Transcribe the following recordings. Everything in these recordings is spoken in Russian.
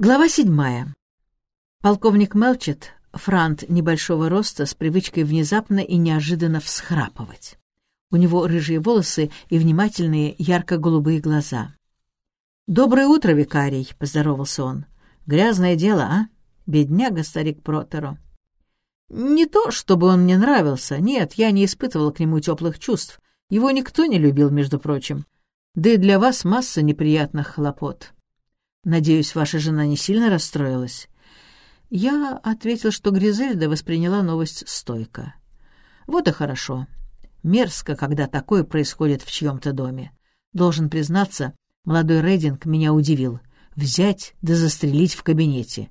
Глава седьмая. Полковник Мелчет, франт небольшого роста, с привычкой внезапно и неожиданно всхрапывать. У него рыжие волосы и внимательные ярко-голубые глаза. «Доброе утро, викарий!» — поздоровался он. «Грязное дело, а? Бедняга старик Протеро». «Не то, чтобы он мне нравился. Нет, я не испытывал к нему теплых чувств. Его никто не любил, между прочим. Да и для вас масса неприятных хлопот». Надеюсь, ваша жена не сильно расстроилась?» Я ответил, что Гризельда восприняла новость стойко. «Вот и хорошо. Мерзко, когда такое происходит в чьем-то доме. Должен признаться, молодой Рейдинг меня удивил. Взять да застрелить в кабинете.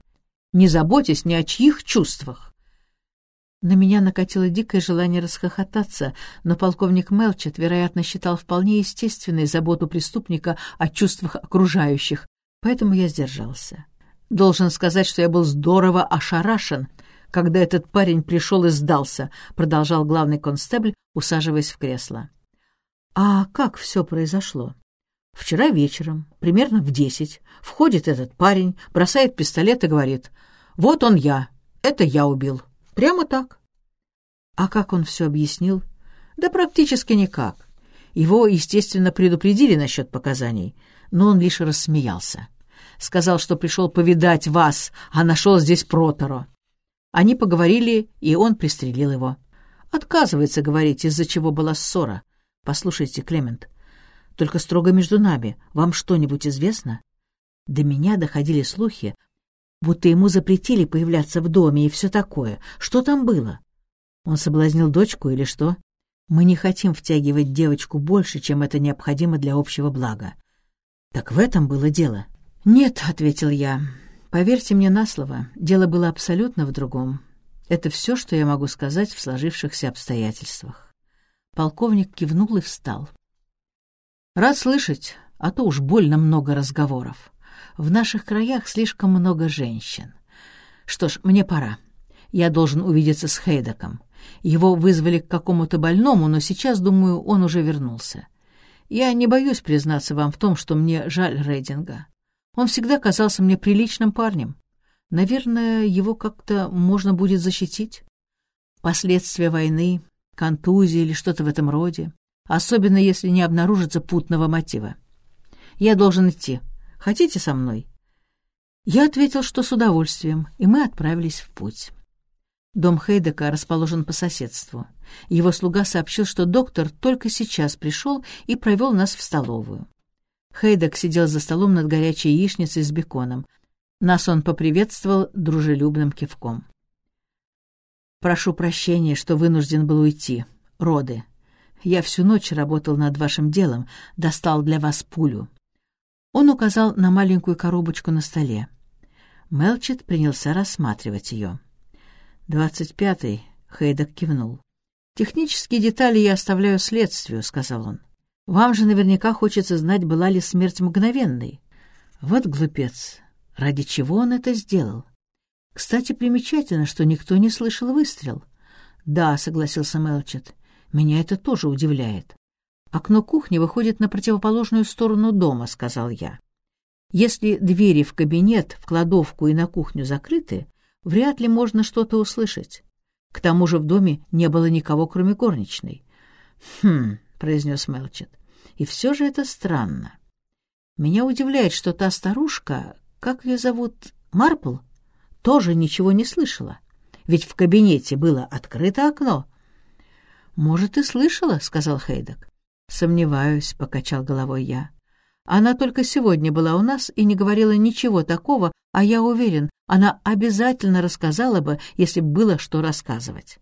Не заботясь ни о чьих чувствах». На меня накатило дикое желание расхохотаться, но полковник Мелчет, вероятно, считал вполне естественной заботу преступника о чувствах окружающих, поэтому я сдержался. Должен сказать, что я был здорово ошарашен, когда этот парень пришел и сдался, продолжал главный констебль, усаживаясь в кресло. А как все произошло? Вчера вечером, примерно в десять, входит этот парень, бросает пистолет и говорит, «Вот он я, это я убил». Прямо так. А как он все объяснил? Да практически никак. Его, естественно, предупредили насчет показаний, но он лишь рассмеялся. Сказал, что пришел повидать вас, а нашел здесь Проторо. Они поговорили, и он пристрелил его. Отказывается говорить, из-за чего была ссора. Послушайте, Клемент, только строго между нами, вам что-нибудь известно? До меня доходили слухи, будто ему запретили появляться в доме и все такое. Что там было? Он соблазнил дочку или что? Мы не хотим втягивать девочку больше, чем это необходимо для общего блага. Так в этом было дело. «Нет», — ответил я. «Поверьте мне на слово, дело было абсолютно в другом. Это все, что я могу сказать в сложившихся обстоятельствах». Полковник кивнул и встал. «Рад слышать, а то уж больно много разговоров. В наших краях слишком много женщин. Что ж, мне пора. Я должен увидеться с Хейдаком. Его вызвали к какому-то больному, но сейчас, думаю, он уже вернулся. Я не боюсь признаться вам в том, что мне жаль Рейдинга. Он всегда казался мне приличным парнем. Наверное, его как-то можно будет защитить. Последствия войны, контузии или что-то в этом роде, особенно если не обнаружится путного мотива. Я должен идти. Хотите со мной?» Я ответил, что с удовольствием, и мы отправились в путь. Дом Хейдека расположен по соседству. Его слуга сообщил, что доктор только сейчас пришел и провел нас в столовую. Хейдек сидел за столом над горячей яичницей с беконом. Нас он поприветствовал дружелюбным кивком. «Прошу прощения, что вынужден был уйти. Роды. Я всю ночь работал над вашим делом, достал для вас пулю». Он указал на маленькую коробочку на столе. Мелчит принялся рассматривать ее. «Двадцать пятый», — Хейдек кивнул. «Технические детали я оставляю следствию», — сказал он. Вам же наверняка хочется знать, была ли смерть мгновенной. Вот глупец. Ради чего он это сделал? Кстати, примечательно, что никто не слышал выстрел. Да, согласился Мелчет. Меня это тоже удивляет. Окно кухни выходит на противоположную сторону дома, сказал я. Если двери в кабинет, в кладовку и на кухню закрыты, вряд ли можно что-то услышать. К тому же в доме не было никого, кроме горничной. «Хм», — произнес Мелчет. И все же это странно. Меня удивляет, что та старушка, как ее зовут, Марпл, тоже ничего не слышала. Ведь в кабинете было открыто окно. «Может, и слышала», — сказал Хейдек. «Сомневаюсь», — покачал головой я. «Она только сегодня была у нас и не говорила ничего такого, а я уверен, она обязательно рассказала бы, если бы было что рассказывать».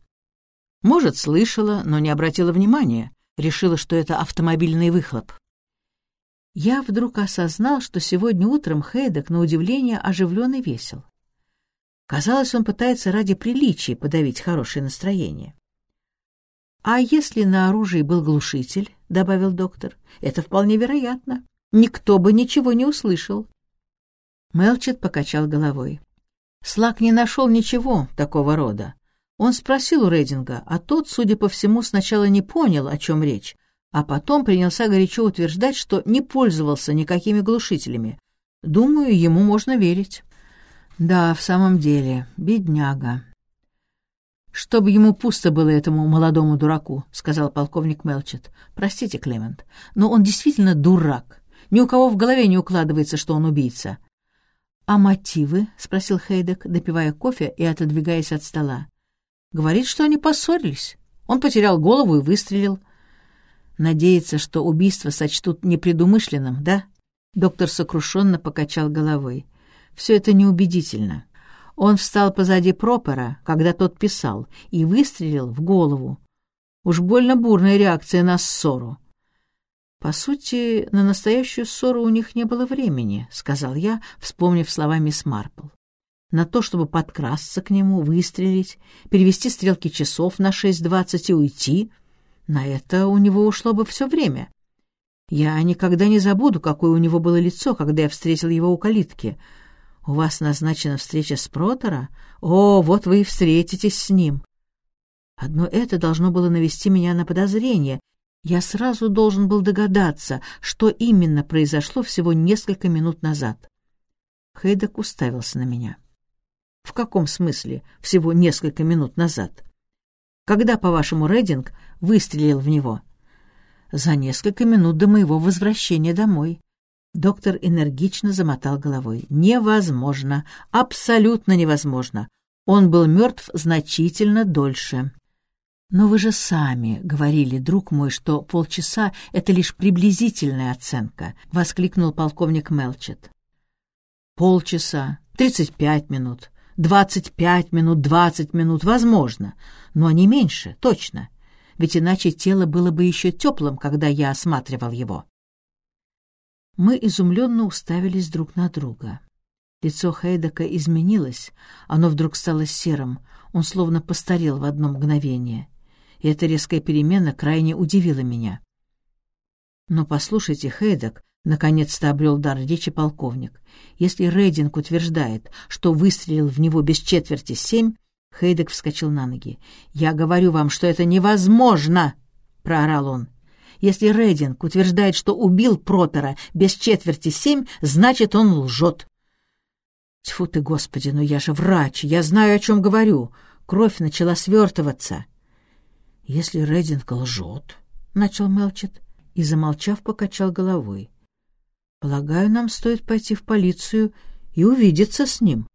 Может, слышала, но не обратила внимания решила, что это автомобильный выхлоп. Я вдруг осознал, что сегодня утром Хейдек, на удивление, оживлен и весел. Казалось, он пытается ради приличия подавить хорошее настроение. «А если на оружии был глушитель?» — добавил доктор. «Это вполне вероятно. Никто бы ничего не услышал». Мелчет покачал головой. Слак не нашел ничего такого рода. Он спросил у Рейдинга, а тот, судя по всему, сначала не понял, о чем речь, а потом принялся горячо утверждать, что не пользовался никакими глушителями. Думаю, ему можно верить. Да, в самом деле, бедняга. «Чтобы ему пусто было этому молодому дураку», — сказал полковник Мелчет. «Простите, Клемент, но он действительно дурак. Ни у кого в голове не укладывается, что он убийца». «А мотивы?» — спросил Хейдек, допивая кофе и отодвигаясь от стола. «Говорит, что они поссорились. Он потерял голову и выстрелил. Надеется, что убийство сочтут непредумышленным, да?» Доктор сокрушенно покачал головой. «Все это неубедительно. Он встал позади Пропера, когда тот писал, и выстрелил в голову. Уж больно бурная реакция на ссору. «По сути, на настоящую ссору у них не было времени», — сказал я, вспомнив слова мисс Марпл. «На то, чтобы подкрасться к нему, выстрелить, перевести стрелки часов на 6.20 и уйти, на это у него ушло бы все время. Я никогда не забуду, какое у него было лицо, когда я встретил его у калитки — «У вас назначена встреча с Протора? О, вот вы и встретитесь с ним!» Одно это должно было навести меня на подозрение. Я сразу должен был догадаться, что именно произошло всего несколько минут назад. Хейдек уставился на меня. «В каком смысле всего несколько минут назад? Когда, по-вашему, Рединг выстрелил в него?» «За несколько минут до моего возвращения домой. Доктор энергично замотал головой. «Невозможно! Абсолютно невозможно! Он был мертв значительно дольше». «Но вы же сами говорили, друг мой, что полчаса — это лишь приблизительная оценка», — воскликнул полковник Мелчет. «Полчаса, тридцать пять минут, двадцать пять минут, двадцать минут, возможно, но не меньше, точно, ведь иначе тело было бы еще теплым, когда я осматривал его». Мы изумленно уставились друг на друга. Лицо Хейдека изменилось, оно вдруг стало серым, он словно постарел в одно мгновение. И эта резкая перемена крайне удивила меня. «Но послушайте, Хейдек», — наконец-то обрел дар речи полковник, «если Рейдинг утверждает, что выстрелил в него без четверти семь...» Хейдек вскочил на ноги. «Я говорю вам, что это невозможно!» — проорал он. Если Рейдинг утверждает, что убил Пропера без четверти семь, значит, он лжет. Тьфу ты, Господи, ну я же врач, я знаю, о чем говорю. Кровь начала свертываться. Если Рейдинг лжет, — начал Мелчет, и, замолчав, покачал головой. Полагаю, нам стоит пойти в полицию и увидеться с ним.